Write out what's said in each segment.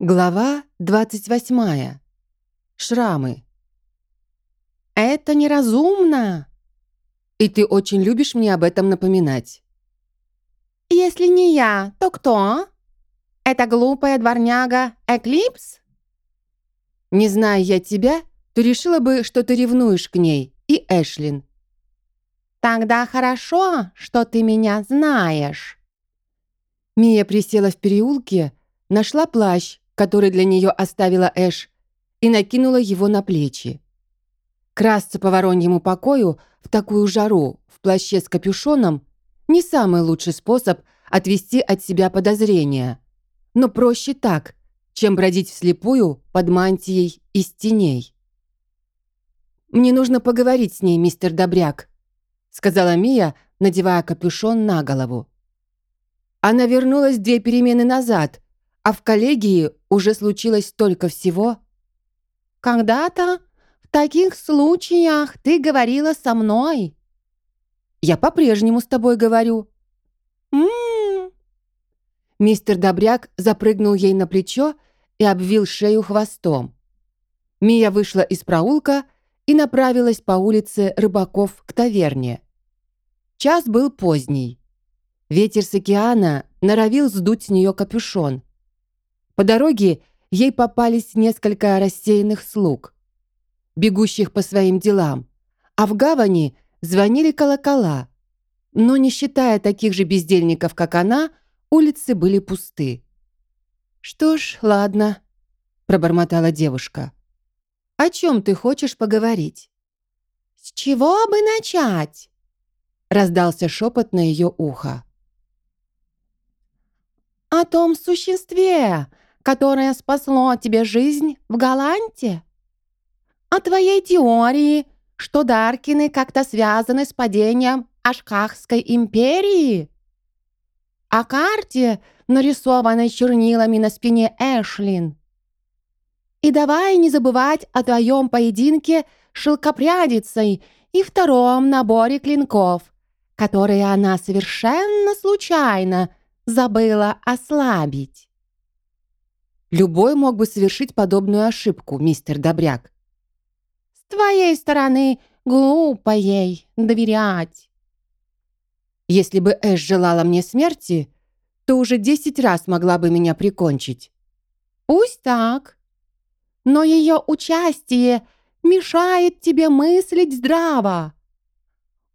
Глава 28. Шрамы. «Это неразумно!» И ты очень любишь мне об этом напоминать. «Если не я, то кто? Это глупая дворняга Эклипс?» Не зная я тебя, то решила бы, что ты ревнуешь к ней, и Эшлин. «Тогда хорошо, что ты меня знаешь». Мия присела в переулке, нашла плащ, который для нее оставила Эш, и накинула его на плечи. Красться по вороньему покою в такую жару в плаще с капюшоном не самый лучший способ отвести от себя подозрения, но проще так, чем бродить вслепую под мантией из теней. «Мне нужно поговорить с ней, мистер Добряк», сказала Мия, надевая капюшон на голову. Она вернулась две перемены назад, а в коллегии уже случилось столько всего. Когда-то в таких случаях ты говорила со мной. Я по-прежнему с тобой говорю. М-м. Мистер Добряк запрыгнул ей на плечо и обвил шею хвостом. Мия вышла из проулка и направилась по улице Рыбаков к таверне. Час был поздний. Ветер с океана норовил сдуть с нее капюшон. По дороге ей попались несколько рассеянных слуг, бегущих по своим делам, а в гавани звонили колокола. Но не считая таких же бездельников, как она, улицы были пусты. «Что ж, ладно», — пробормотала девушка. «О чем ты хочешь поговорить?» «С чего бы начать?» — раздался шепот на ее ухо. «О том существе, которое спасло тебе жизнь в Галанте? О твоей теории, что Даркины как-то связаны с падением Ашкахской империи? О карте, нарисованной чернилами на спине Эшлин? И давай не забывать о твоем поединке с шелкопрядицей и втором наборе клинков, которые она совершенно случайно забыла ослабить. Любой мог бы совершить подобную ошибку, мистер Добряк. С твоей стороны глупо ей доверять. Если бы Эш желала мне смерти, то уже десять раз могла бы меня прикончить. Пусть так. Но ее участие мешает тебе мыслить здраво.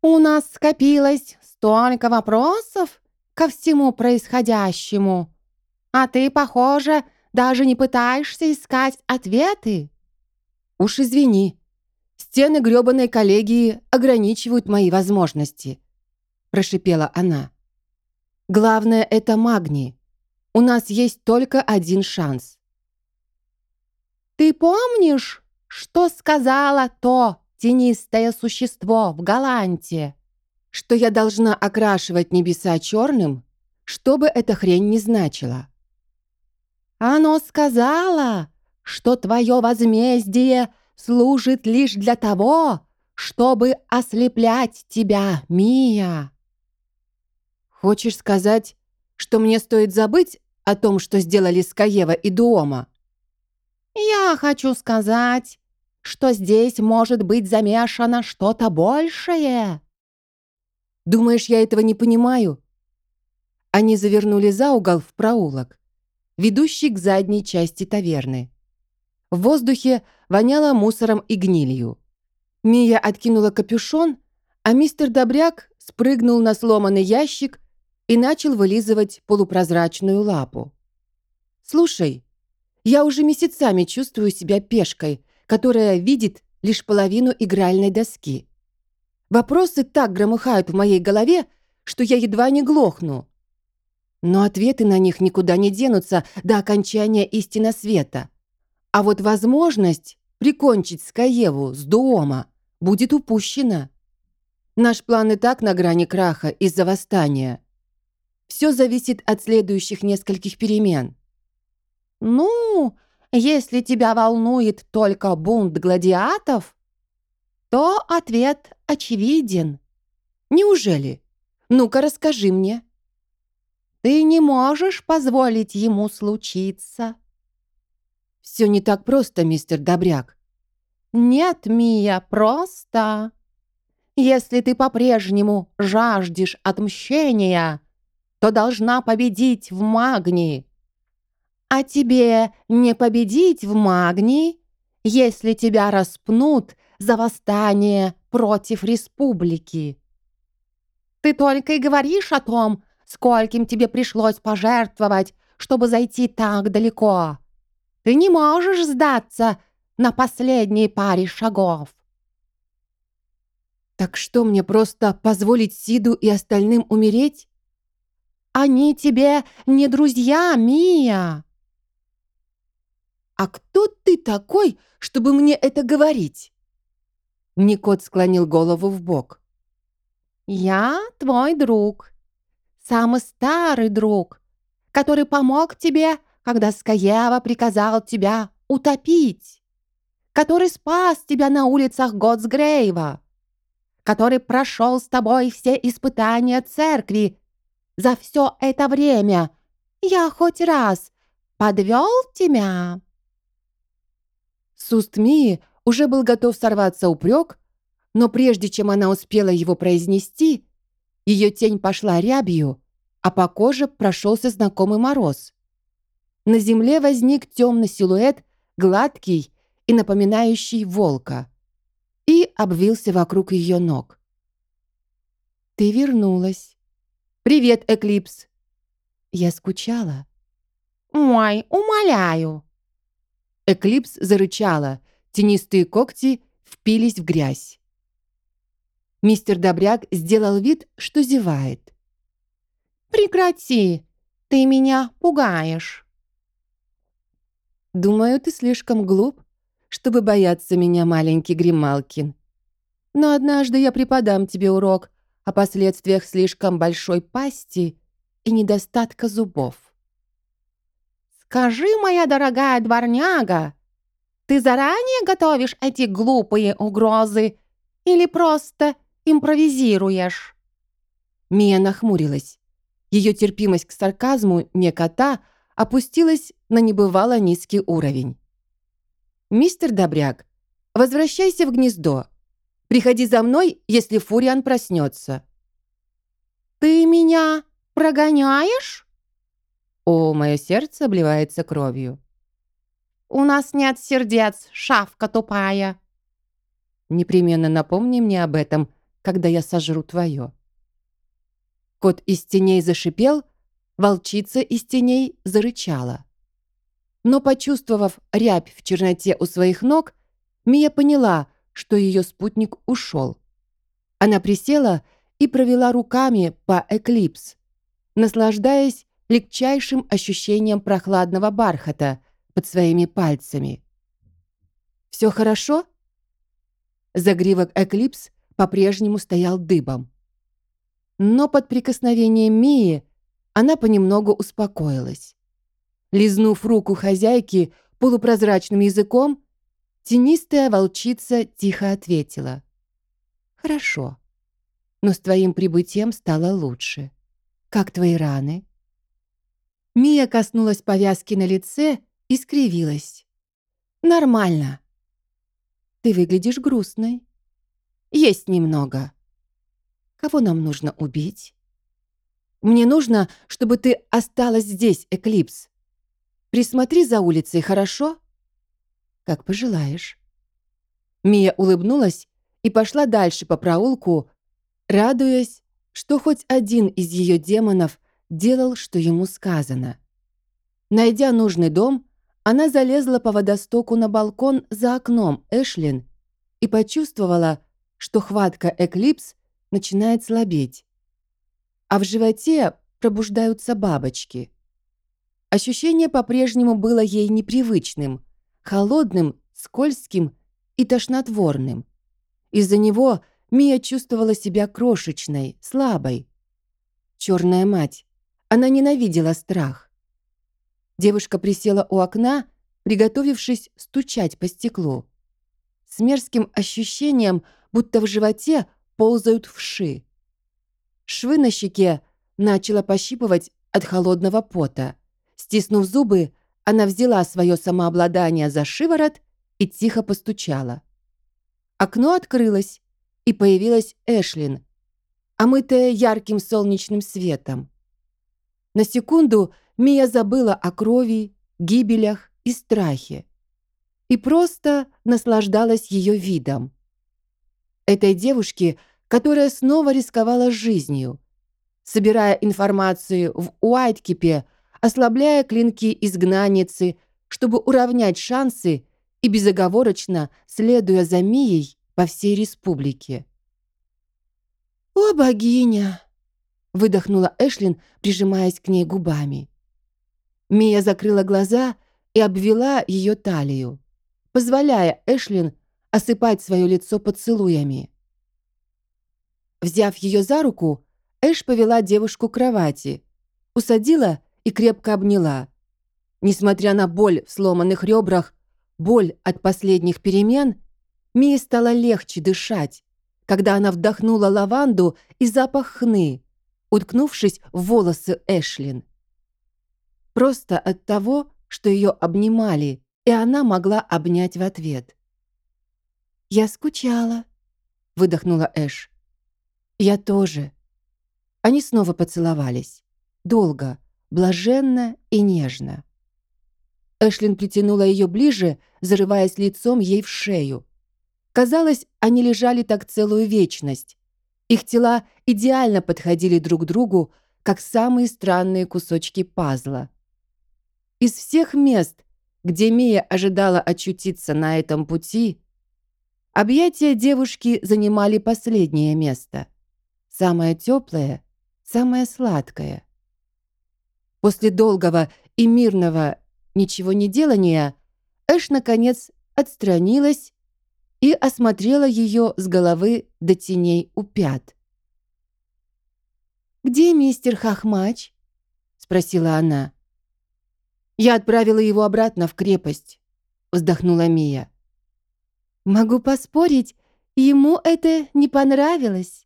У нас скопилось столько вопросов ко всему происходящему, а ты, похоже, даже не пытаешься искать ответы?» «Уж извини. Стены грёбаной коллегии ограничивают мои возможности», — прошипела она. «Главное — это магний. У нас есть только один шанс». «Ты помнишь, что сказала то тенистое существо в Галанте?» «Что я должна окрашивать небеса черным, что бы эта хрень ни значила». Оно сказала, что твое возмездие служит лишь для того, чтобы ослеплять тебя, Мия. Хочешь сказать, что мне стоит забыть о том, что сделали Скаева и Дуома? Я хочу сказать, что здесь может быть замешано что-то большее. Думаешь, я этого не понимаю? Они завернули за угол в проулок ведущий к задней части таверны. В воздухе воняло мусором и гнилью. Мия откинула капюшон, а мистер Добряк спрыгнул на сломанный ящик и начал вылизывать полупрозрачную лапу. «Слушай, я уже месяцами чувствую себя пешкой, которая видит лишь половину игральной доски. Вопросы так громыхают в моей голове, что я едва не глохну. Но ответы на них никуда не денутся до окончания истины света. А вот возможность прикончить Скаеву с Дуома будет упущена. Наш план и так на грани краха из-за восстания. Все зависит от следующих нескольких перемен. «Ну, если тебя волнует только бунт гладиатов, то ответ очевиден». «Неужели? Ну-ка, расскажи мне». Ты не можешь позволить ему случиться. Все не так просто, мистер Добряк. Нет, Мия, просто. Если ты по-прежнему жаждешь отмщения, то должна победить в магнии. А тебе не победить в магнии, если тебя распнут за восстание против республики. Ты только и говоришь о том, скольким тебе пришлось пожертвовать, чтобы зайти так далеко. Ты не можешь сдаться на последней паре шагов. Так что мне просто позволить Сиду и остальным умереть? Они тебе не друзья, Мия. А кто ты такой, чтобы мне это говорить? Никот склонил голову в бок. Я твой друг. Самый старый друг, который помог тебе, когда Скаева приказал тебя утопить. Который спас тебя на улицах Готсгрейва. Который прошел с тобой все испытания церкви. За все это время я хоть раз подвел тебя. С уст Мии уже был готов сорваться упрек, но прежде чем она успела его произнести, ее тень пошла рябью, а по коже прошелся знакомый мороз. На земле возник темный силуэт, гладкий и напоминающий волка, и обвился вокруг ее ног. «Ты вернулась. Привет, Эклипс!» Я скучала. «Ой, умоляю!» Эклипс зарычала, тенистые когти впились в грязь. Мистер Добряк сделал вид, что зевает. «Прекрати! Ты меня пугаешь!» «Думаю, ты слишком глуп, чтобы бояться меня, маленький Грималкин. Но однажды я преподам тебе урок о последствиях слишком большой пасти и недостатка зубов». «Скажи, моя дорогая дворняга, ты заранее готовишь эти глупые угрозы или просто импровизируешь?» Мия нахмурилась. Ее терпимость к сарказму не кота опустилась на небывало низкий уровень. «Мистер Добряк, возвращайся в гнездо. Приходи за мной, если Фуриан проснется». «Ты меня прогоняешь?» О, мое сердце обливается кровью. «У нас нет сердец, шавка тупая». «Непременно напомни мне об этом, когда я сожру твое». Кот из теней зашипел, волчица из теней зарычала. Но, почувствовав рябь в черноте у своих ног, Мия поняла, что ее спутник ушел. Она присела и провела руками по эклипс, наслаждаясь легчайшим ощущением прохладного бархата под своими пальцами. «Все хорошо?» Загривок эклипс по-прежнему стоял дыбом. Но под прикосновением Мии она понемногу успокоилась. Лизнув руку хозяйки полупрозрачным языком, тенистая волчица тихо ответила. «Хорошо, но с твоим прибытием стало лучше. Как твои раны?» Мия коснулась повязки на лице и скривилась. «Нормально. Ты выглядишь грустной. Есть немного. Кого нам нужно убить? Мне нужно, чтобы ты осталась здесь, Эклипс. Присмотри за улицей, хорошо? Как пожелаешь. Мия улыбнулась и пошла дальше по проулку, радуясь, что хоть один из ее демонов делал, что ему сказано. Найдя нужный дом, она залезла по водостоку на балкон за окном Эшлин и почувствовала, что хватка Эклипс начинает слабеть. А в животе пробуждаются бабочки. Ощущение по-прежнему было ей непривычным, холодным, скользким и тошнотворным. Из-за него Мия чувствовала себя крошечной, слабой. Черная мать. Она ненавидела страх. Девушка присела у окна, приготовившись стучать по стеклу. С мерзким ощущением, будто в животе ползают вши. Швы на щеке начала пощипывать от холодного пота. Стиснув зубы, она взяла свое самообладание за шиворот и тихо постучала. Окно открылось, и появилась Эшлин, омытая ярким солнечным светом. На секунду Мия забыла о крови, гибелях и страхе и просто наслаждалась ее видом. Этой девушке, которая снова рисковала жизнью, собирая информацию в Уайткипе, ослабляя клинки изгнанницы, чтобы уравнять шансы и безоговорочно следуя за Мией по всей республике. «О, богиня!» — выдохнула Эшлин, прижимаясь к ней губами. Мия закрыла глаза и обвела ее талию, позволяя Эшлин осыпать свое лицо поцелуями. Взяв ее за руку, Эш повела девушку к кровати, усадила и крепко обняла. Несмотря на боль в сломанных ребрах, боль от последних перемен, Мии стало легче дышать, когда она вдохнула лаванду и запах хны, уткнувшись в волосы Эшлин. Просто от того, что ее обнимали, и она могла обнять в ответ. «Я скучала», — выдохнула Эш. «Я тоже». Они снова поцеловались. Долго, блаженно и нежно. Эшлин притянула ее ближе, зарываясь лицом ей в шею. Казалось, они лежали так целую вечность. Их тела идеально подходили друг к другу, как самые странные кусочки пазла. Из всех мест, где Мия ожидала очутиться на этом пути, объятия девушки занимали последнее место. Самое теплое, самое сладкое. После долгого и мирного ничего не делания Эш, наконец, отстранилась и осмотрела ее с головы до теней у пят. «Где мистер Хахмач?» — спросила она. «Я отправила его обратно в крепость», — вздохнула Мия. «Могу поспорить, ему это не понравилось».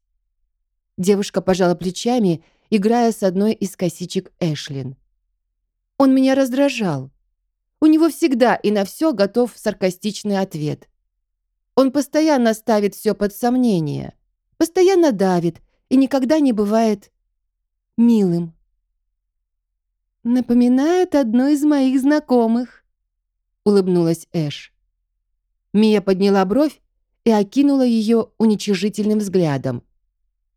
Девушка пожала плечами, играя с одной из косичек Эшлин. «Он меня раздражал. У него всегда и на все готов саркастичный ответ. Он постоянно ставит все под сомнение, постоянно давит и никогда не бывает милым. «Напоминает одну из моих знакомых», — улыбнулась Эш. Мия подняла бровь и окинула ее уничижительным взглядом.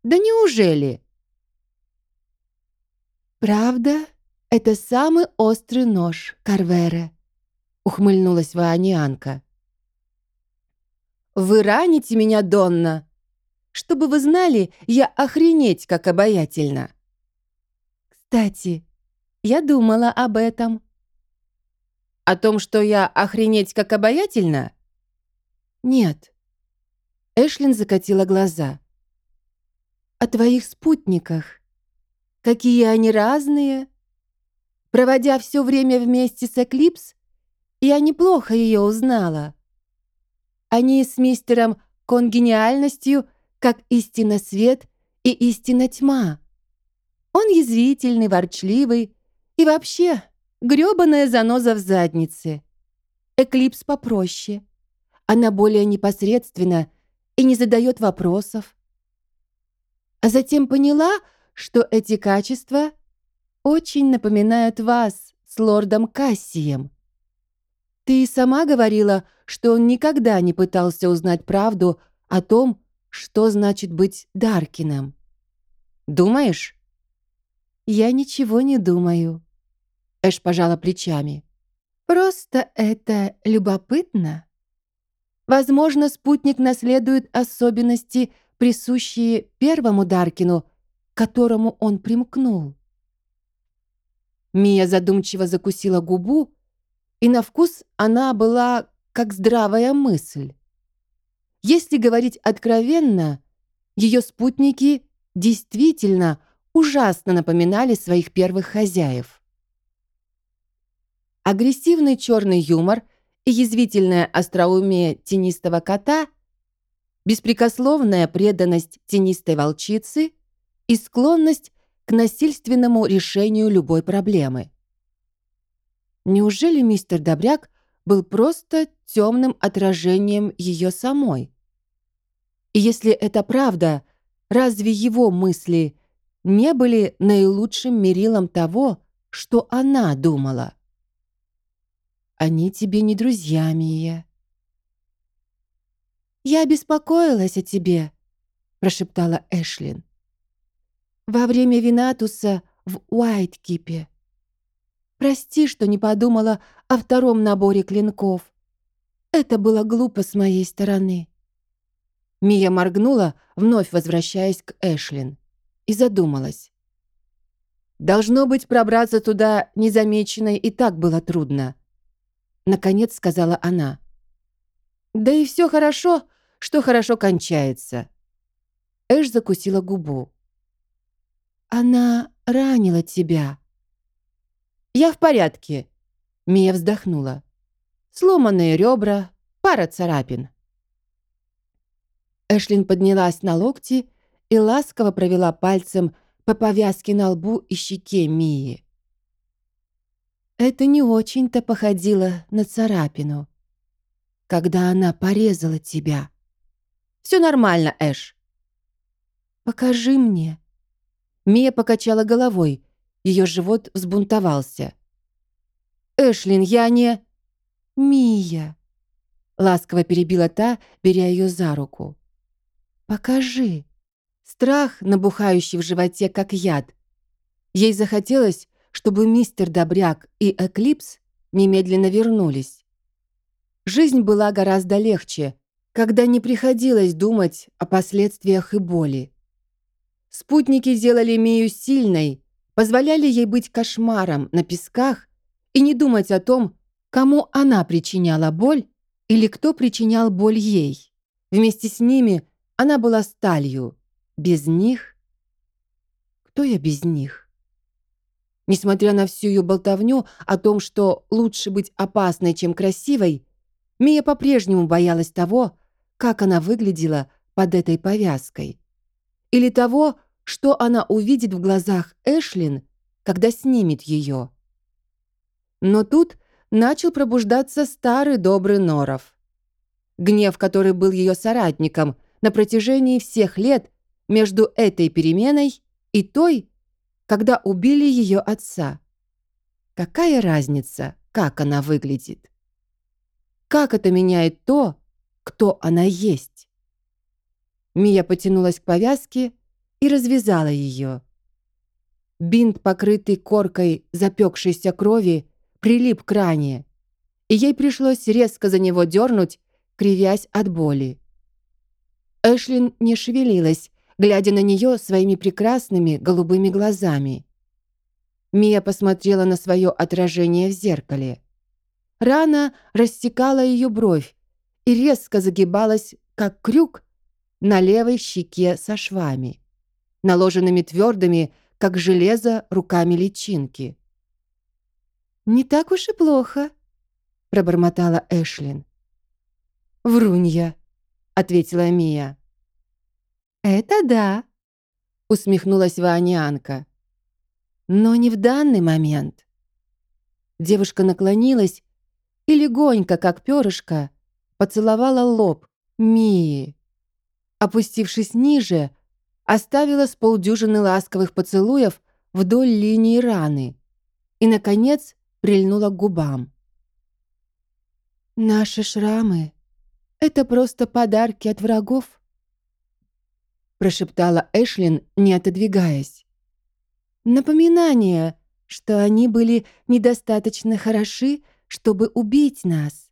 «Да неужели?» «Правда, это самый острый нож, Карвере», — ухмыльнулась Ваанианка. «Вы раните меня, Донна! Чтобы вы знали, я охренеть как обаятельна!» «Кстати, я думала об этом». «О том, что я охренеть как обаятельна?» «Нет». Эшлин закатила глаза. «О твоих спутниках. Какие они разные. Проводя все время вместе с Эклипс, я неплохо ее узнала. Они с мистером конгениальностью, как истинно свет и истинно тьма. Он язвительный, ворчливый, и вообще, грёбаная заноза в заднице. Эклипс попроще. Она более непосредственна и не задает вопросов. А затем поняла, что эти качества очень напоминают вас с лордом Кассием. Ты сама говорила, что он никогда не пытался узнать правду о том, что значит быть Даркином. Думаешь? Я ничего не думаю. Эш пожала плечами. «Просто это любопытно. Возможно, спутник наследует особенности, присущие первому Даркину, к которому он примкнул». Мия задумчиво закусила губу, и на вкус она была как здравая мысль. Если говорить откровенно, ее спутники действительно ужасно напоминали своих первых хозяев. Агрессивный черный юмор и язвительное остроумие тенистого кота, беспрекословная преданность тенистой волчицы и склонность к насильственному решению любой проблемы. Неужели мистер Добряк был просто темным отражением ее самой? И если это правда, разве его мысли не были наилучшим мерилом того, что она думала? Они тебе не друзья, Мия. «Я беспокоилась о тебе», — прошептала Эшлин. «Во время Винатуса в Уайткипе. Прости, что не подумала о втором наборе клинков. Это было глупо с моей стороны». Мия моргнула, вновь возвращаясь к Эшлин, и задумалась. Должно быть, пробраться туда незамеченной и так было трудно. Наконец сказала она. Да и все хорошо, что хорошо кончается. Эш закусила губу. Она ранила тебя. Я в порядке. Мия вздохнула. Сломанные ребра, пара царапин. Эшлин поднялась на локти и ласково провела пальцем по повязке на лбу и щеке Мии. Это не очень-то походило на царапину, когда она порезала тебя. Все нормально, Эш. Покажи мне. Мия покачала головой. Ее живот взбунтовался. Эшлин, я не... Мия. Ласково перебила та, беря ее за руку. Покажи. Страх, набухающий в животе, как яд. Ей захотелось, чтобы мистер Добряк и Эклипс немедленно вернулись. Жизнь была гораздо легче, когда не приходилось думать о последствиях и боли. Спутники сделали Мию сильной, позволяли ей быть кошмаром на песках и не думать о том, кому она причиняла боль или кто причинял боль ей. Вместе с ними она была сталью. Без них... Кто я без них? Несмотря на всю ее болтовню о том, что лучше быть опасной, чем красивой, Мия по-прежнему боялась того, как она выглядела под этой повязкой. Или того, что она увидит в глазах Эшлин, когда снимет ее. Но тут начал пробуждаться старый добрый Норов. Гнев, который был ее соратником на протяжении всех лет между этой переменой и той, когда убили ее отца. Какая разница, как она выглядит? Как это меняет то, кто она есть? Мия потянулась к повязке и развязала ее. Бинт, покрытый коркой запекшейся крови, прилип к ране, и ей пришлось резко за него дернуть, кривясь от боли. Эшлин не шевелилась, глядя на нее своими прекрасными голубыми глазами. Мия посмотрела на свое отражение в зеркале. Рана рассекала ее бровь и резко загибалась, как крюк, на левой щеке со швами, наложенными твердыми, как железо, руками личинки. «Не так уж и плохо», — пробормотала Эшлин. «Врунья», — ответила Мия. «Это да», — усмехнулась Ванианка. «Но не в данный момент». Девушка наклонилась и легонько, как перышко, поцеловала лоб Мии. Опустившись ниже, оставила с полдюжины ласковых поцелуев вдоль линии раны и, наконец, прильнула к губам. «Наши шрамы — это просто подарки от врагов», прошептала Эшлин, не отодвигаясь. Напоминание, что они были недостаточно хороши, чтобы убить нас.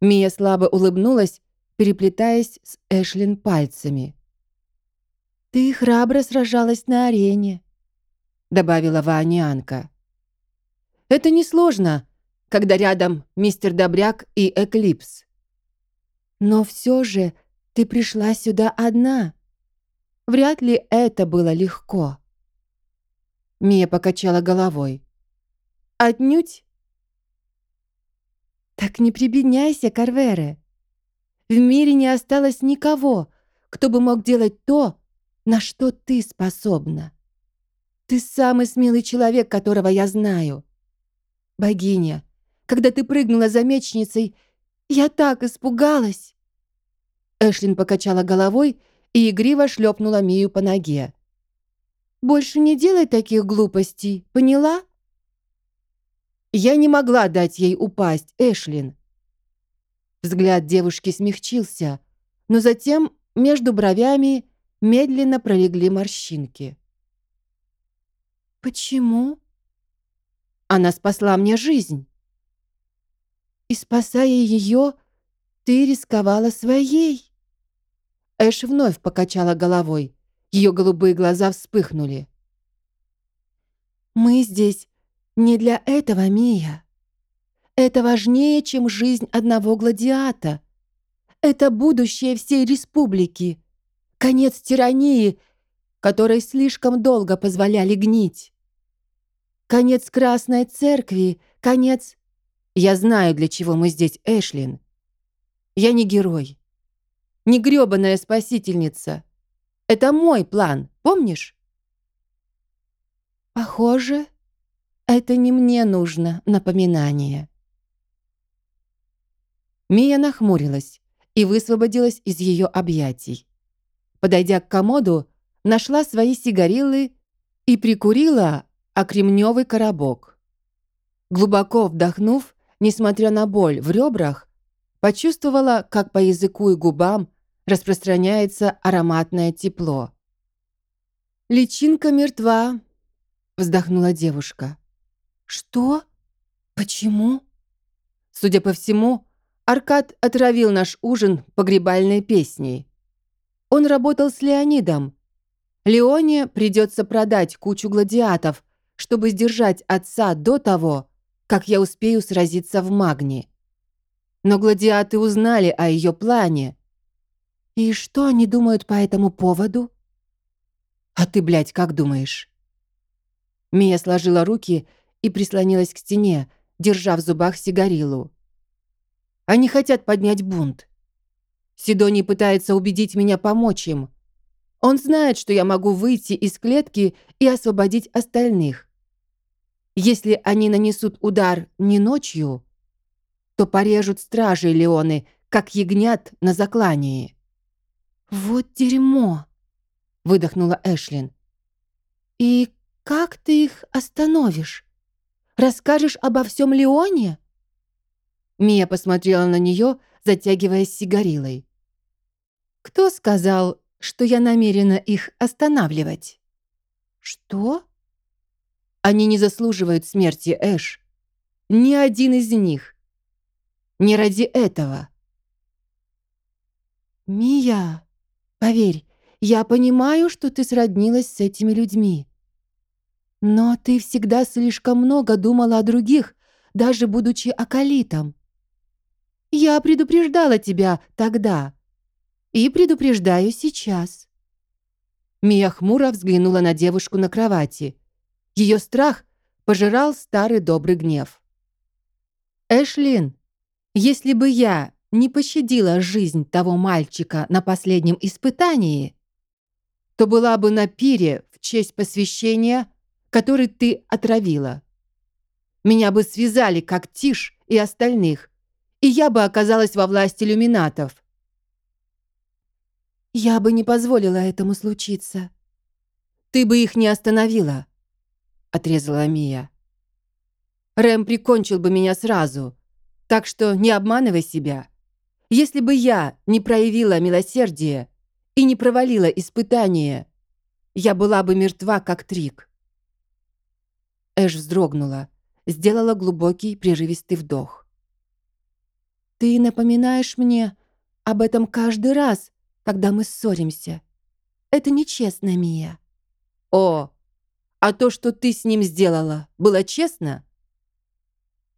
Мия слабо улыбнулась, переплетаясь с Эшлин пальцами. «Ты храбро сражалась на арене», — добавила Ванианка. «Это несложно, когда рядом мистер Добряк и Эклипс. Но все же ты пришла сюда одна. Вряд ли это было легко. Мия покачала головой. Отнюдь. Так не прибедняйся, Карвере. В мире не осталось никого, кто бы мог делать то, на что ты способна. Ты самый смелый человек, которого я знаю. Богиня, когда ты прыгнула за мечницей, я так испугалась!» Эшлин покачала головой и игриво шлепнула Мию по ноге. «Больше не делай таких глупостей, поняла?» Я не могла дать ей упасть, Эшлин. Взгляд девушки смягчился, но затем между бровями медленно пролегли морщинки. «Почему?» «Она спасла мне жизнь». «И спасая ее, ты рисковала своей?» Эш вновь покачала головой. Ее голубые глаза вспыхнули. «Мы здесь не для этого, Мия. Это важнее, чем жизнь одного гладиата. Это будущее всей республики. Конец тирании, которой слишком долго позволяли гнить. Конец Красной Церкви, конец... Я знаю, для чего мы здесь, Эшлин. Я не герой. Не грёбаная спасительница. Это мой план, помнишь? Похоже, это не мне нужно напоминание. Мия нахмурилась и высвободилась из ее объятий. Подойдя к комоду, нашла свои сигарилы и прикурила окремневый коробок. Глубоко вдохнув, несмотря на боль в ребрах, почувствовала, как по языку и губам распространяется ароматное тепло. «Личинка мертва», — вздохнула девушка. «Что? Почему?» Судя по всему, Аркад отравил наш ужин погребальной песней. Он работал с Леонидом. Леоне придется продать кучу гладиатов, чтобы сдержать отца до того, как я успею сразиться в магне. Но гладиаты узнали о ее плане. И что они думают по этому поводу? А ты, блядь, как думаешь? Мия сложила руки и прислонилась к стене, держа в зубах сигарилу. Они хотят поднять бунт. Сидоний пытается убедить меня помочь им. Он знает, что я могу выйти из клетки и освободить остальных. Если они нанесут удар не ночью, то порежут стражей Леоны, как ягнят на заклании. «Вот дерьмо!» — выдохнула Эшлин. «И как ты их остановишь? Расскажешь обо всем Леоне?» Мия посмотрела на нее, затягиваясь сигарилой. «Кто сказал, что я намерена их останавливать?» «Что?» «Они не заслуживают смерти, Эш. Ни один из них. Не ради этого». «Мия, поверь, я понимаю, что ты сроднилась с этими людьми. Но ты всегда слишком много думала о других, даже будучи акалитом. Я предупреждала тебя тогда и предупреждаю сейчас». Мия хмуро взглянула на девушку на кровати. Ее страх пожирал старый добрый гнев. «Эшлин, если бы я не пощадила жизнь того мальчика на последнем испытании, то была бы на пире в честь посвящения который ты отравила. Меня бы связали, как Тиш и остальных, и я бы оказалась во власти люминатов. Я бы не позволила этому случиться. Ты бы их не остановила, отрезала Мия. Рэм прикончил бы меня сразу, так что не обманывай себя. Если бы я не проявила милосердие и не провалила испытание, я была бы мертва, как Трик. Эш вздрогнула, сделала глубокий прерывистый вдох. «Ты напоминаешь мне об этом каждый раз, когда мы ссоримся. Это нечестно, Мия». «О, а то, что ты с ним сделала, было честно?»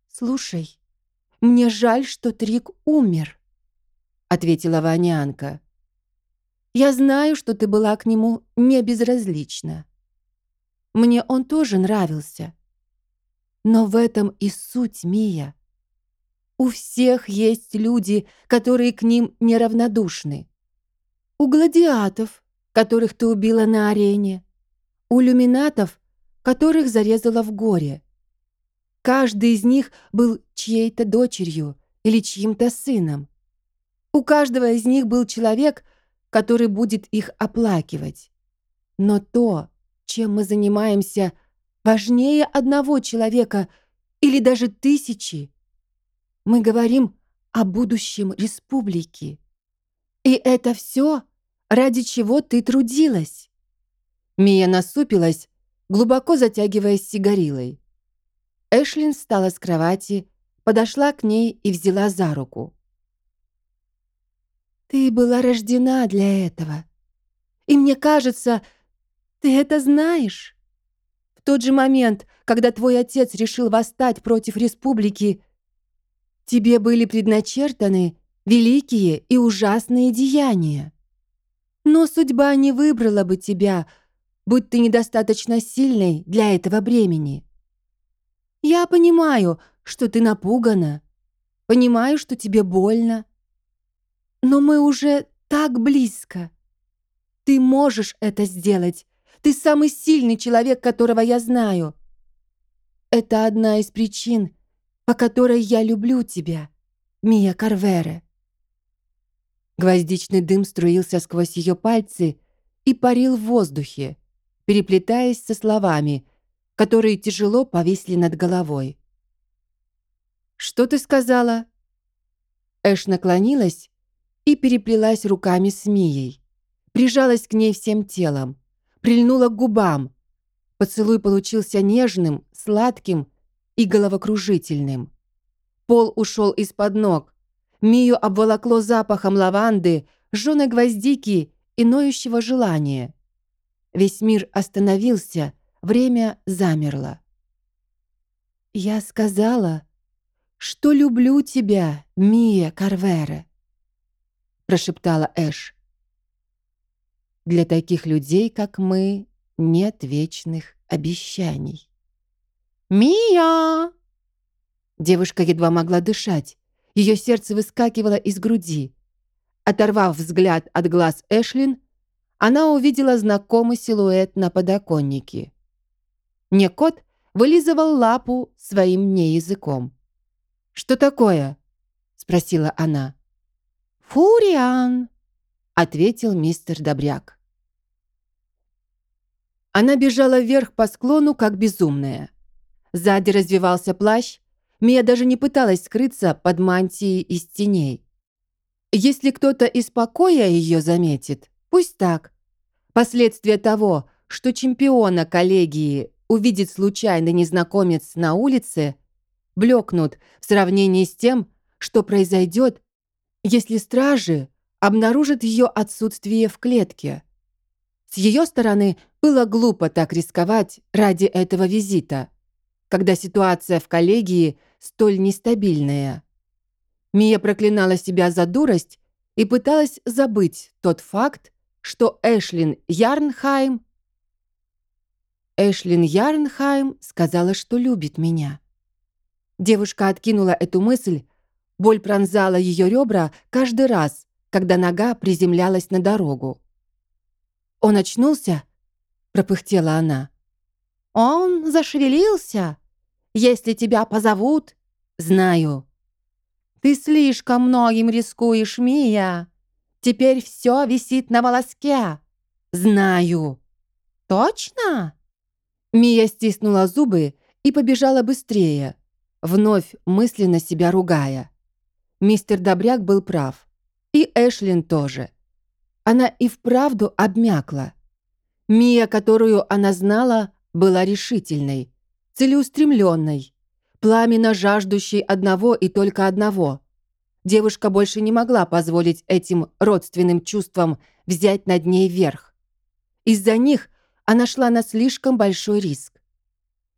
«Слушай, мне жаль, что Трик умер», — ответила Ванянка. «Я знаю, что ты была к нему не безразлична. Мне он тоже нравился. Но в этом и суть, Мия. У всех есть люди, которые к ним неравнодушны. У гладиатов, которых ты убила на арене. У люминатов, которых зарезала в горе. Каждый из них был чьей-то дочерью или чьим-то сыном. У каждого из них был человек, который будет их оплакивать. Но то, чем мы занимаемся, важнее одного человека или даже тысячи. Мы говорим о будущем республики. И это все, ради чего ты трудилась. Мия насупилась, глубоко затягиваясь сигарилой. Эшлин встала с кровати, подошла к ней и взяла за руку. «Ты была рождена для этого. И мне кажется, ты это знаешь. В тот же момент, когда твой отец решил восстать против республики, тебе были предначертаны великие и ужасные деяния. Но судьба не выбрала бы тебя, будь ты недостаточно сильной для этого бремени. Я понимаю, что ты напугана, понимаю, что тебе больно, но мы уже так близко. Ты можешь это сделать. Ты самый сильный человек, которого я знаю. Это одна из причин, по которой я люблю тебя, Мия Карвере. Гвоздичный дым струился сквозь ее пальцы и парил в воздухе, переплетаясь со словами, которые тяжело повисли над головой. «Что ты сказала?» Эш наклонилась и переплелась руками с Мией, прижалась к ней всем телом, прильнула к губам. Поцелуй получился нежным, сладким и головокружительным. Пол ушел из-под ног. Мию обволокло запахом лаванды, жженой гвоздики и ноющего желания. Весь мир остановился, время замерло. «Я сказала, что люблю тебя, Мия Карвере», прошептала Эш. Для таких людей, как мы, нет вечных обещаний. «Мия!» Девушка едва могла дышать. Ее сердце выскакивало из груди. Оторвав взгляд от глаз Эшлин, она увидела знакомый силуэт на подоконнике. Некот вылизывал лапу своим неязыком. «Что такое?» — спросила она. «Фуриан», — ответил мистер Добряк. Она бежала вверх по склону, как безумная. Сзади развивался плащ. Мия даже не пыталась скрыться под мантией из теней. Если кто-то из покоя ее заметит, пусть так. Последствия того, что чемпиона коллегии увидит случайный незнакомец на улице, блекнут в сравнении с тем, что произойдет, если стражи обнаружат ее отсутствие в клетке. С ее стороны было глупо так рисковать ради этого визита, когда ситуация в коллегии столь нестабильная. Мия проклинала себя за дурость и пыталась забыть тот факт, что Эшлин Ярнхайм Эшлин Ярнхайм сказала, что любит меня. Девушка откинула эту мысль, боль пронзала ее ребра каждый раз, когда нога приземлялась на дорогу. Он очнулся пропыхтела она. «Он зашевелился. Если тебя позовут...» «Знаю». «Ты слишком многим рискуешь, Мия. Теперь все висит на волоске». «Знаю». «Точно?» Мия стиснула зубы и побежала быстрее, вновь мысленно себя ругая. Мистер Добряк был прав. И Эшлин тоже. Она и вправду обмякла. Мия, которую она знала, была решительной, целеустремленной, пламенно жаждущей одного и только одного. Девушка больше не могла позволить этим родственным чувствам взять над ней верх. Из-за них она шла на слишком большой риск.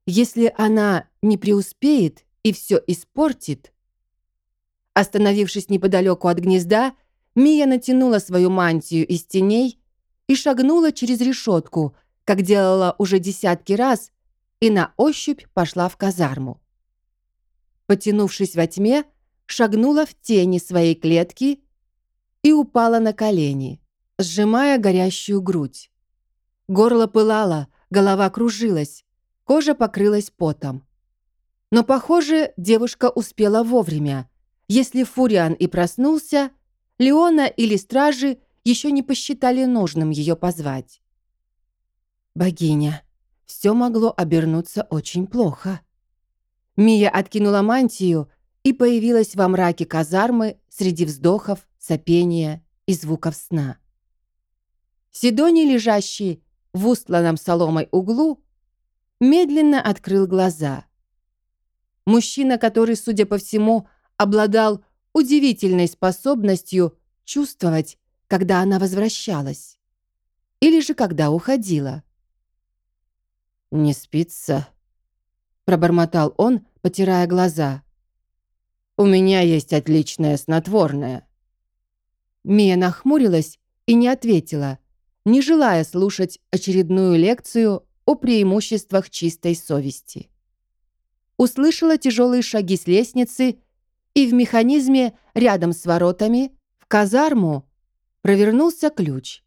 Если она не преуспеет и все испортит... Остановившись неподалеку от гнезда, Мия натянула свою мантию из теней и шагнула через решетку, как делала уже десятки раз, и на ощупь пошла в казарму. Потянувшись во тьме, шагнула в тени своей клетки и упала на колени, сжимая горящую грудь. Горло пылало, голова кружилась, кожа покрылась потом. Но, похоже, девушка успела вовремя. Если Фуриан и проснулся, Леона или стражи еще не посчитали нужным ее позвать. Богиня, все могло обернуться очень плохо. Мия откинула мантию и появилась во мраке казармы среди вздохов, сопения и звуков сна. Сидоний, лежащий в устланном соломой углу, медленно открыл глаза. Мужчина, который, судя по всему, обладал удивительной способностью чувствовать, когда она возвращалась. Или же когда уходила. «Не спится?» – пробормотал он, потирая глаза. «У меня есть отличное снотворное». Мия нахмурилась и не ответила, не желая слушать очередную лекцию о преимуществах чистой совести. Услышала тяжелые шаги с лестницы, и в механизме рядом с воротами в казарму провернулся ключ.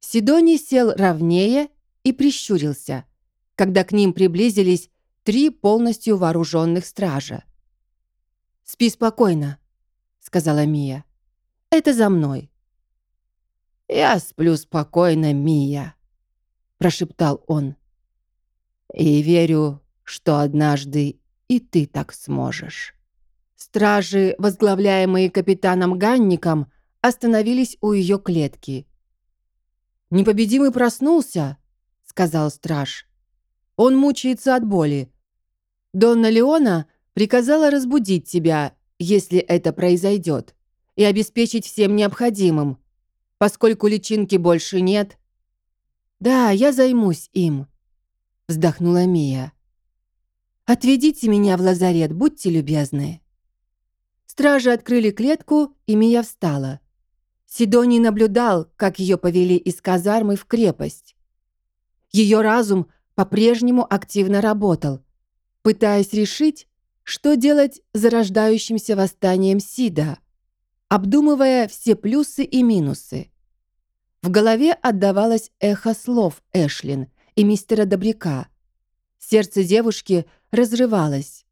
Сидоний сел ровнее и прищурился, когда к ним приблизились три полностью вооруженных стража. «Спи спокойно», — сказала Мия. «Это за мной». «Я сплю спокойно, Мия», — прошептал он. «И верю, что однажды и ты так сможешь». Стражи, возглавляемые капитаном Ганником, остановились у ее клетки. «Непобедимый проснулся», — сказал страж. «Он мучается от боли. Донна Леона приказала разбудить тебя, если это произойдет, и обеспечить всем необходимым, поскольку личинки больше нет». «Да, я займусь им», — вздохнула Мия. «Отведите меня в лазарет, будьте любезны». Стражи открыли клетку, и Мия встала. Сидоний наблюдал, как ее повели из казармы в крепость. Ее разум по-прежнему активно работал, пытаясь решить, что делать с зарождающимся восстанием Сида, обдумывая все плюсы и минусы. В голове отдавалось эхо слов Эшлин и мистера Добряка. Сердце девушки разрывалось.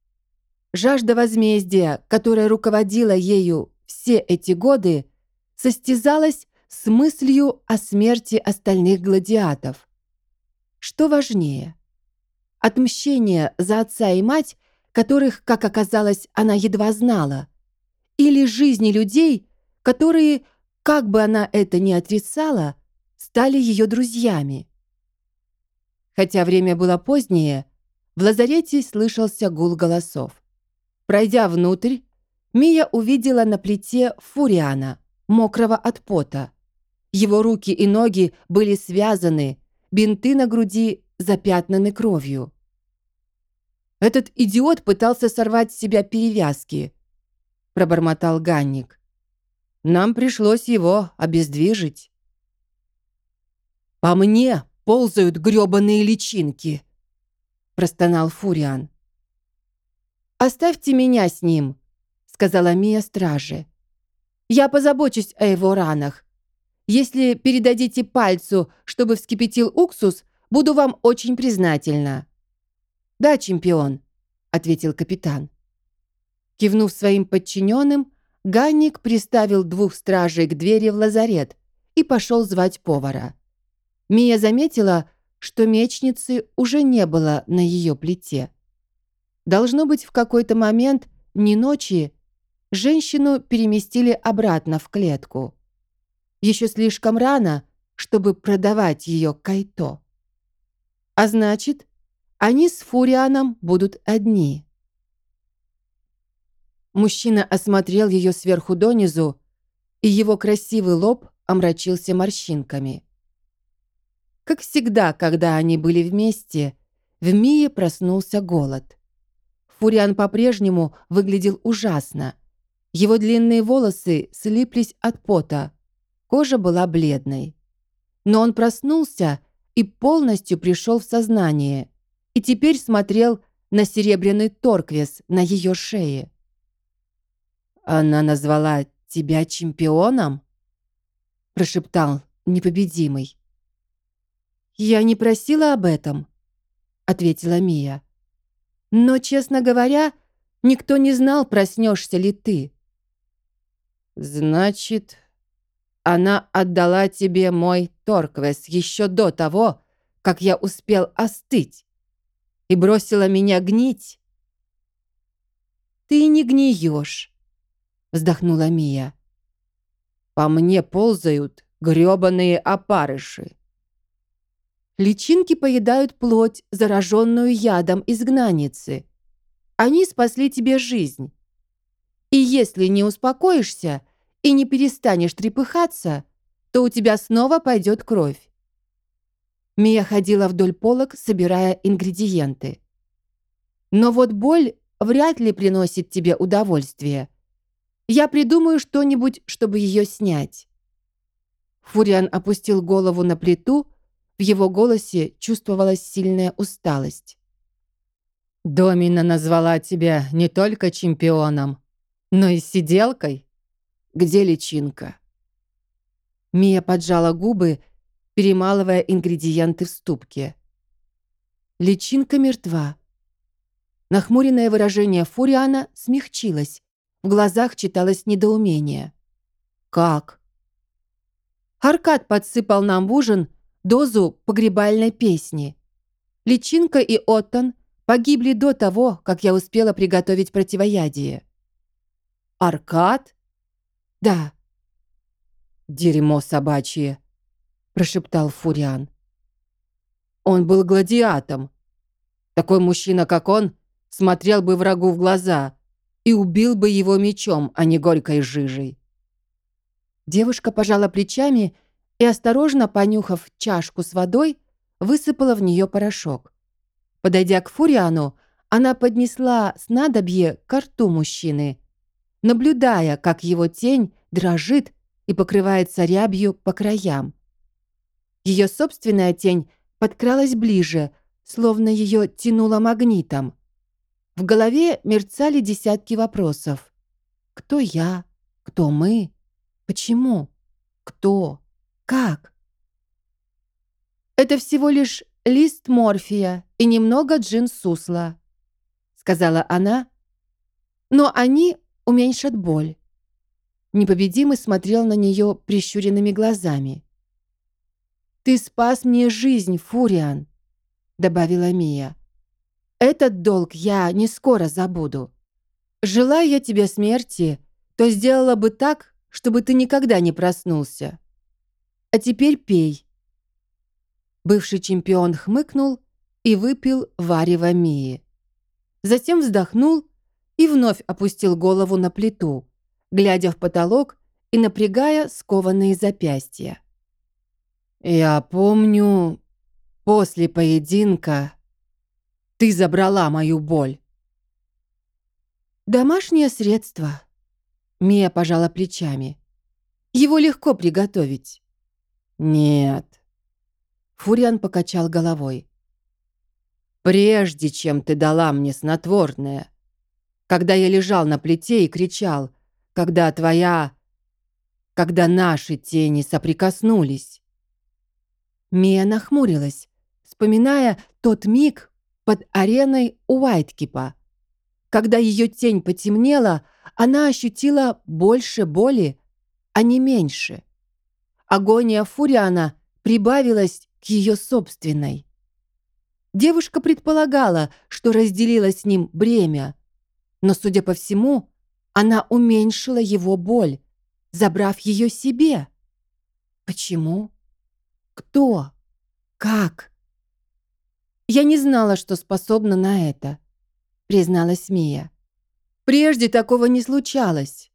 Жажда возмездия, которая руководила ею все эти годы, состязалась с мыслью о смерти остальных гладиатов. Что важнее? Отмщение за отца и мать, которых, как оказалось, она едва знала, или жизни людей, которые, как бы она это ни отрицала, стали ее друзьями. Хотя время было позднее, в лазарете слышался гул голосов. Пройдя внутрь, Мия увидела на плите Фуриана, мокрого от пота. Его руки и ноги были связаны, бинты на груди запятнаны кровью. «Этот идиот пытался сорвать с себя перевязки», – пробормотал Ганник. «Нам пришлось его обездвижить». «По мне ползают грёбаные личинки», – простонал Фуриан. «Оставьте меня с ним», — сказала Мия страже. «Я позабочусь о его ранах. Если передадите пальцу, чтобы вскипятил уксус, буду вам очень признательна». «Да, чемпион», — ответил капитан. Кивнув своим подчиненным, Ганник приставил двух стражей к двери в лазарет и пошел звать повара. Мия заметила, что мечницы уже не было на ее плите. Должно быть, в какой-то момент, не ночи, женщину переместили обратно в клетку. Еще слишком рано, чтобы продавать ее Кайто. А значит, они с Фурианом будут одни. Мужчина осмотрел ее сверху донизу, и его красивый лоб омрачился морщинками. Как всегда, когда они были вместе, в Мие проснулся голод. Фуриан по-прежнему выглядел ужасно. Его длинные волосы слиплись от пота. Кожа была бледной. Но он проснулся и полностью пришел в сознание. И теперь смотрел на серебряный торквес на ее шее. «Она назвала тебя чемпионом?» прошептал непобедимый. «Я не просила об этом», — ответила Мия. Но, честно говоря, никто не знал, проснешься ли ты. Значит, она отдала тебе мой торквес еще до того, как я успел остыть, и бросила меня гнить. «Ты не гниешь», — вздохнула Мия. «По мне ползают грёбаные опарыши. Личинки поедают плоть, зараженную ядом изгнанницы. Они спасли тебе жизнь. И если не успокоишься и не перестанешь трепыхаться, то у тебя снова пойдет кровь. Мия ходила вдоль полок, собирая ингредиенты. Но вот боль вряд ли приносит тебе удовольствие. Я придумаю что-нибудь, чтобы ее снять. Фуриан опустил голову на плиту, в его голосе чувствовалась сильная усталость. «Домина назвала тебя не только чемпионом, но и сиделкой. Где личинка?» Мия поджала губы, перемалывая ингредиенты в ступке. Личинка мертва. Нахмуренное выражение Фуриана смягчилось. В глазах читалось недоумение. «Как?» Аркад подсыпал нам в ужин дозу погребальной песни. Личинка и Оттон погибли до того, как я успела приготовить противоядие. «Аркад?» «Да». «Дерьмо собачье», — прошептал Фуриан. «Он был гладиатом. Такой мужчина, как он, смотрел бы врагу в глаза и убил бы его мечом, а не горькой жижей». Девушка пожала плечами и, осторожно понюхав чашку с водой, высыпала в нее порошок. Подойдя к Фуриану, она поднесла снадобье к рту мужчины, наблюдая, как его тень дрожит и покрывается рябью по краям. Ее собственная тень подкралась ближе, словно ее тянуло магнитом. В голове мерцали десятки вопросов. Кто я? Кто мы? Почему? Кто? Как? Это всего лишь лист морфия и немного джин-сусла, сказала она, но они уменьшат боль. Непобедимый смотрел на нее прищуренными глазами. «Ты спас мне жизнь, Фуриан», — добавила Мия. «Этот долг я не скоро забуду. Желая я тебе смерти, то сделала бы так, чтобы ты никогда не проснулся. А теперь пей». Бывший чемпион хмыкнул и выпил варево Мии. Затем вздохнул и вновь опустил голову на плиту, глядя в потолок и напрягая скованные запястья. «Я помню, после поединка ты забрала мою боль». «Домашнее средство», Мия пожала плечами. «Его легко приготовить». «Нет». Фуриан покачал головой. «Прежде чем ты дала мне снотворное, когда я лежал на плите и кричал, когда твоя... когда наши тени соприкоснулись». Мия нахмурилась, вспоминая тот миг под ареной Уайткипа, когда ее тень потемнела, она ощутила больше боли, а не меньше. Агония Фуриана прибавилась к ее собственной. Девушка предполагала, что разделила с ним бремя, но, судя по всему, она уменьшила его боль, забрав ее себе. Почему? Кто? Как? Я не знала, что способна на это, призналась Мия. Прежде такого не случалось.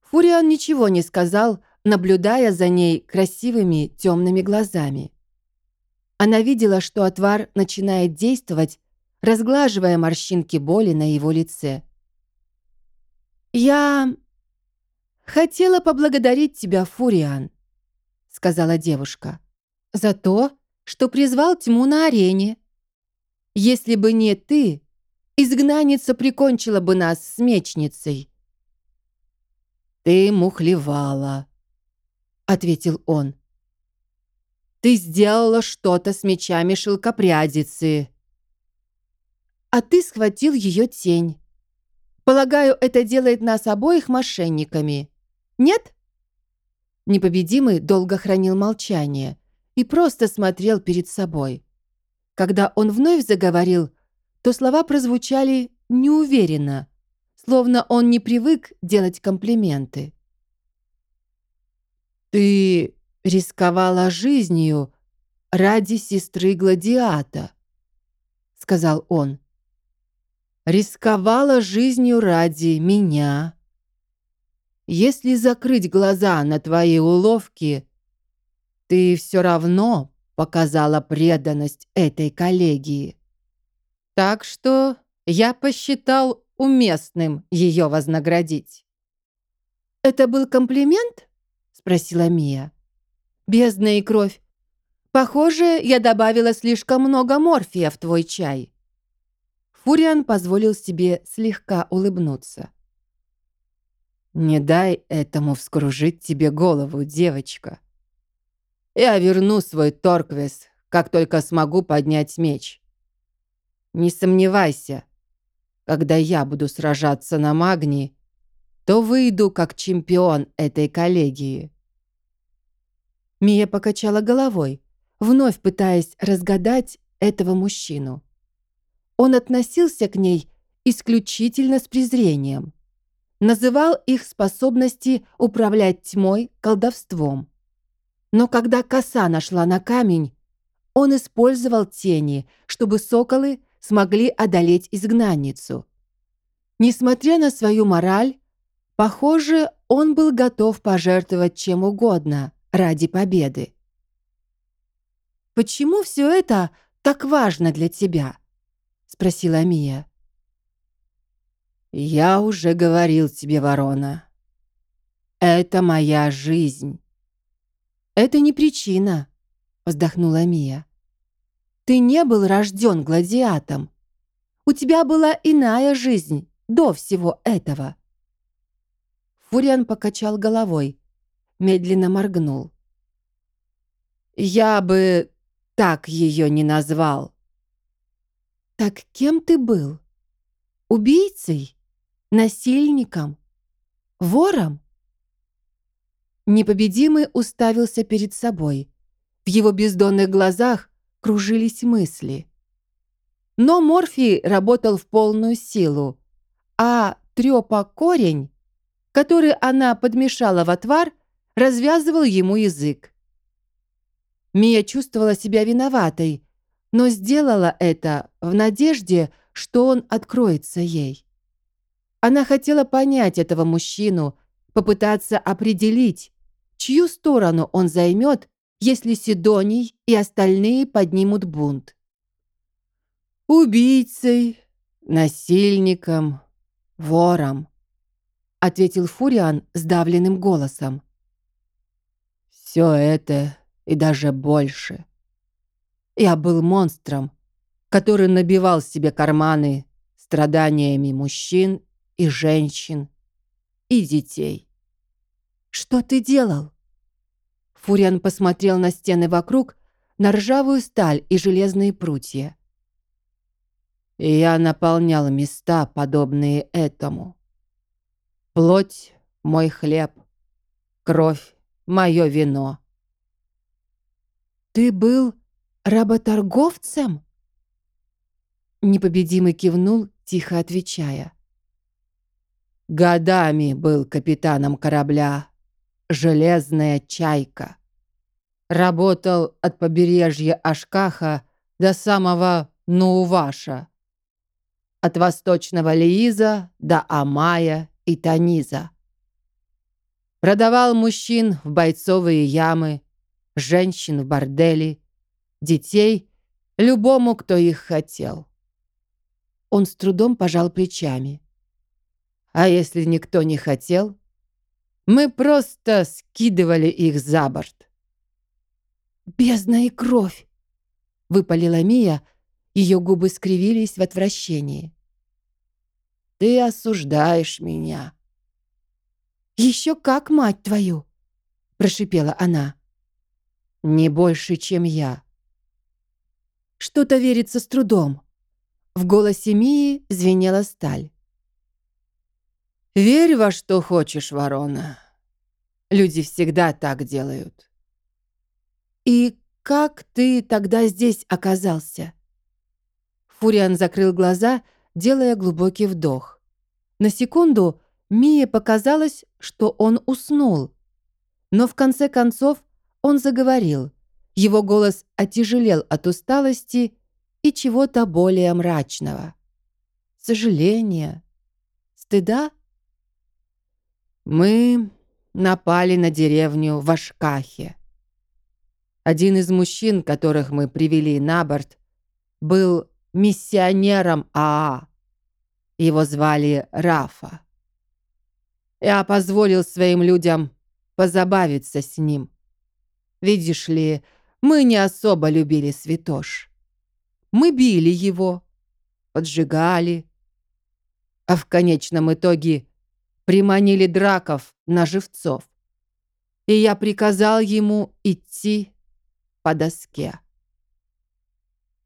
Фуриан ничего не сказал, наблюдая за ней красивыми темными глазами. Она видела, что отвар начинает действовать, разглаживая морщинки боли на его лице. «Я хотела поблагодарить тебя, Фуриан», — сказала девушка, «за то, что призвал тьму на арене. Если бы не ты, изгнанница прикончила бы нас с мечницей». «Ты мухлевала», — ответил он. «Ты сделала что-то с мечами шелкопрядицы». а ты схватил ее тень. Полагаю, это делает нас обоих мошенниками. Нет?» Непобедимый долго хранил молчание и просто смотрел перед собой. Когда он вновь заговорил, то слова прозвучали неуверенно, словно он не привык делать комплименты. «Ты рисковала жизнью ради сестры Гладиата», — сказал он. «Рисковала жизнью ради меня. Если закрыть глаза на твои уловки, ты все равно показала преданность этой коллегии. Так что я посчитал уместным ее вознаградить». «Это был комплимент?» — спросила Мия. «Бездна и кровь. Похоже, я добавила слишком много морфия в твой чай». Фуриан позволил себе слегка улыбнуться. «Не дай этому вскружить тебе голову, девочка. Я верну свой Торквес, как только смогу поднять меч. Не сомневайся, когда я буду сражаться на магнии, то выйду как чемпион этой коллегии». Мия покачала головой, вновь пытаясь разгадать этого мужчину. Он относился к ней исключительно с презрением. Называл их способности управлять тьмой колдовством. Но когда коса нашла на камень, он использовал тени, чтобы соколы смогли одолеть изгнанницу. Несмотря на свою мораль, похоже, он был готов пожертвовать чем угодно ради победы. «Почему все это так важно для тебя?» — спросила Мия. «Я уже говорил тебе, ворона. Это моя жизнь». «Это не причина», — вздохнула Мия. «Ты не был рожден гладиатом. У тебя была иная жизнь до всего этого». Фуриан покачал головой, медленно моргнул. «Я бы так ее не назвал. Так кем ты был? Убийцей? Насильником? Вором? Непобедимый уставился перед собой. В его бездонных глазах кружились мысли. Но Морфий работал в полную силу, а трёпа-корень, который она подмешала в отвар, развязывал ему язык. Мия чувствовала себя виноватой, но сделала это в надежде, что он откроется ей. Она хотела понять этого мужчину, попытаться определить, чью сторону он займет, если Сидоний и остальные поднимут бунт. «Убийцей, насильником, вором», ответил Фуриан сдавленным голосом. «Все это и даже больше. Я был монстром, который набивал себе карманы страданиями мужчин и женщин и детей. «Что ты делал?» Фуриан посмотрел на стены вокруг, на ржавую сталь и железные прутья. И я наполнял места, подобные этому. Плоть — мой хлеб, кровь — мое вино. «Ты был работорговцем?» Непобедимый кивнул, тихо отвечая. «Годами был капитаном корабля «Железная чайка». Работал от побережья Ашкаха до самого Нууваша. От восточного Лииза до Амая и Таниза. Продавал мужчин в бойцовые ямы, женщин в борделе, детей, любому, кто их хотел. Он с трудом пожал плечами. А если никто не хотел, мы просто скидывали их за борт. «Бездна и кровь!» — выпалила Мия, ее губы скривились в отвращении. «Ты осуждаешь меня». «Еще как, мать твою!» — прошипела она. Не больше, чем я. Что-то верится с трудом. В голосе Мии звенела сталь. «Верь во что хочешь, ворона. Люди всегда так делают». «И как ты тогда здесь оказался?» Фуриан закрыл глаза, делая глубокий вдох. На секунду Мие показалось, что он уснул. Но в конце концов он заговорил. Его голос отяжелел от усталости и чего-то более мрачного. Сожаления, стыда. Мы напали на деревню в Ашкахе. Один из мужчин, которых мы привели на борт, был миссионером Аа. Его звали Рафа. Я позволил своим людям позабавиться с ним. Видишь ли, мы не особо любили святош. Мы били его, поджигали, а в конечном итоге приманили драков на живцов. И я приказал ему идти по доске.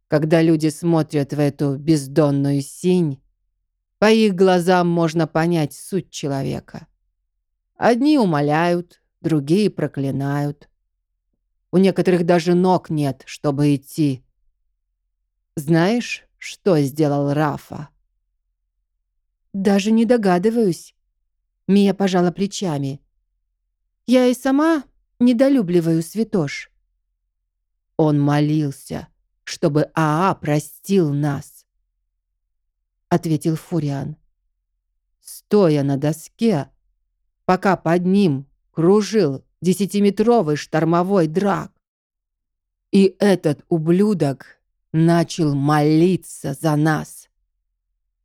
Когда люди смотрят в эту бездонную синь, по их глазам можно понять суть человека. Одни умоляют, другие проклинают. У некоторых даже ног нет, чтобы идти. Знаешь, что сделал Рафа? Даже не догадываюсь. Мия пожала плечами. Я и сама недолюбливаю святош. Он молился, чтобы Аа простил нас, ответил Фуриан. Стоя на доске, пока под ним кружил десятиметровый штормовой драк. И этот ублюдок начал молиться за нас.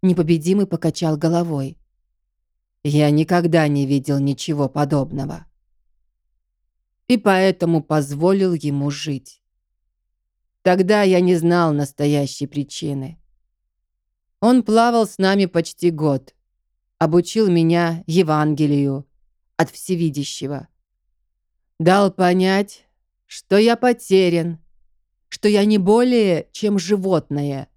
Непобедимый покачал головой. Я никогда не видел ничего подобного. И поэтому позволил ему жить. Тогда я не знал настоящей причины. Он плавал с нами почти год, обучил меня Евангелию от Всевидящего. Дал понять, что я потерян, что я не более, чем животное,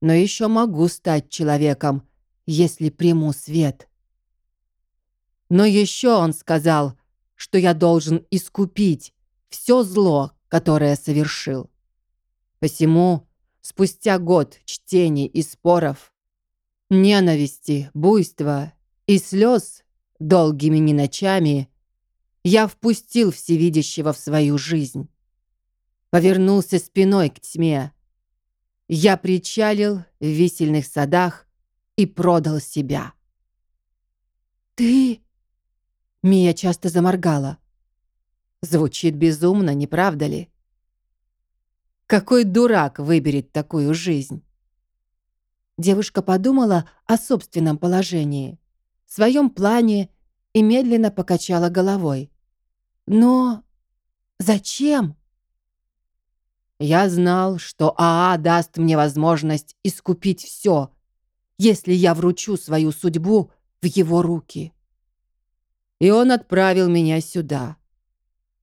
но еще могу стать человеком, если приму свет. Но еще он сказал, что я должен искупить все зло, которое совершил. Посему, спустя год чтений и споров, ненависти, буйства и слез долгими не ночами, я впустил всевидящего в свою жизнь. Повернулся спиной к тьме. Я причалил в висельных садах и продал себя. «Ты...» Мия часто заморгала. Звучит безумно, не правда ли? Какой дурак выберет такую жизнь? Девушка подумала о собственном положении, своем плане и медленно покачала головой. Но зачем? Я знал, что Аа даст мне возможность искупить все, если я вручу свою судьбу в его руки. И он отправил меня сюда,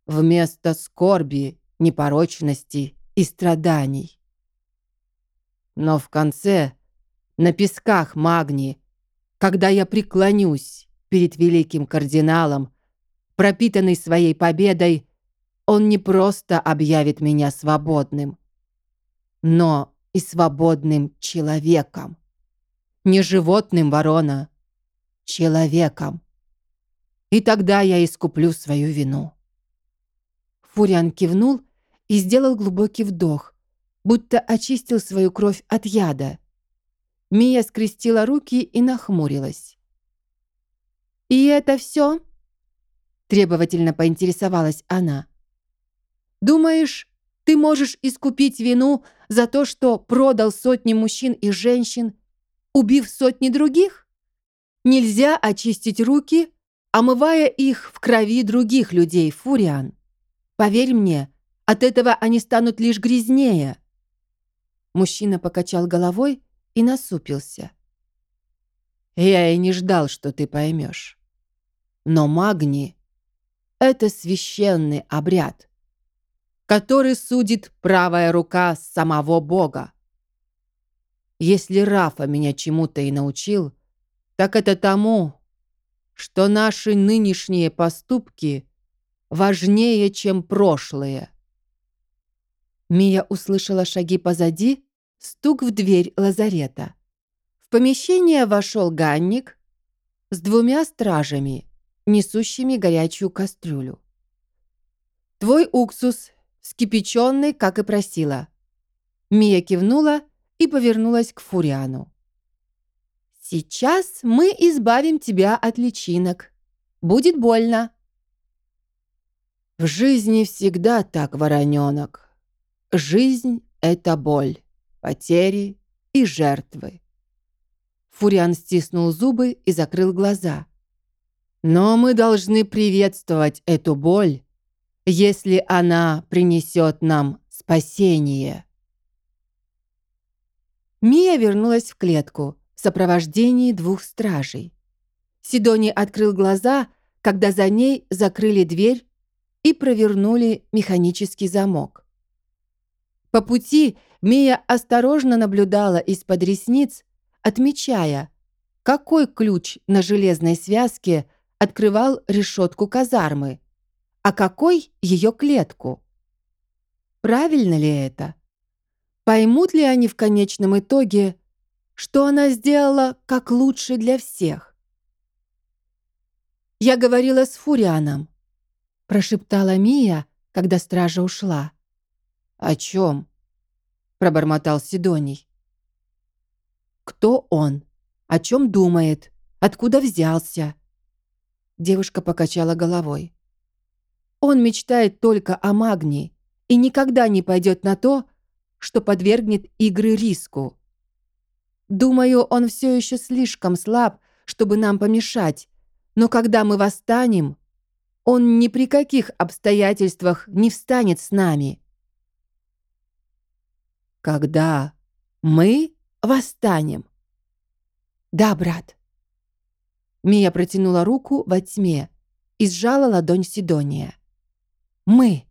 вместо скорби, непорочности и страданий. Но в конце, на песках Магни, когда я преклонюсь перед великим кардиналом, пропитанный своей победой, он не просто объявит меня свободным, но и свободным человеком. Не животным, ворона, человеком. И тогда я искуплю свою вину. Фуриан кивнул и сделал глубокий вдох, будто очистил свою кровь от яда. Мия скрестила руки и нахмурилась. «И это все?» Требовательно поинтересовалась она. «Думаешь, ты можешь искупить вину за то, что продал сотни мужчин и женщин, убив сотни других? Нельзя очистить руки, омывая их в крови других людей, Фуриан. Поверь мне, от этого они станут лишь грязнее». Мужчина покачал головой и насупился. «Я и не ждал, что ты поймешь. Но магни — это священный обряд, который судит правая рука самого Бога. Если Рафа меня чему-то и научил, так это тому, что наши нынешние поступки важнее, чем прошлое. Мия услышала шаги позади, стук в дверь лазарета. В помещение вошел Ганник с двумя стражами, несущими горячую кастрюлю. «Твой уксус, скипяченный, как и просила». Мия кивнула и повернулась к Фуриану. «Сейчас мы избавим тебя от личинок. Будет больно». «В жизни всегда так, вороненок. Жизнь — это боль, потери и жертвы. Фуриан стиснул зубы и закрыл глаза. Но мы должны приветствовать эту боль, если она принесет нам спасение. Мия вернулась в клетку в сопровождении двух стражей. Сидони открыл глаза, когда за ней закрыли дверь и провернули механический замок. По пути Мия осторожно наблюдала из-под ресниц, отмечая, какой ключ на железной связке открывал решетку казармы, а какой ее клетку. Правильно ли это? Поймут ли они в конечном итоге, что она сделала как лучше для всех? «Я говорила с Фурианом», — прошептала Мия, когда стража ушла. «О чем?» — пробормотал Сидоний. Кто он? О чем думает? Откуда взялся? Девушка покачала головой. Он мечтает только о магнии и никогда не пойдет на то, что подвергнет игры риску. Думаю, он все еще слишком слаб, чтобы нам помешать, но когда мы восстанем, он ни при каких обстоятельствах не встанет с нами. Когда мы восстанем. Да, брат. Мия протянула руку во тьме и сжала ладонь Сидония. Мы.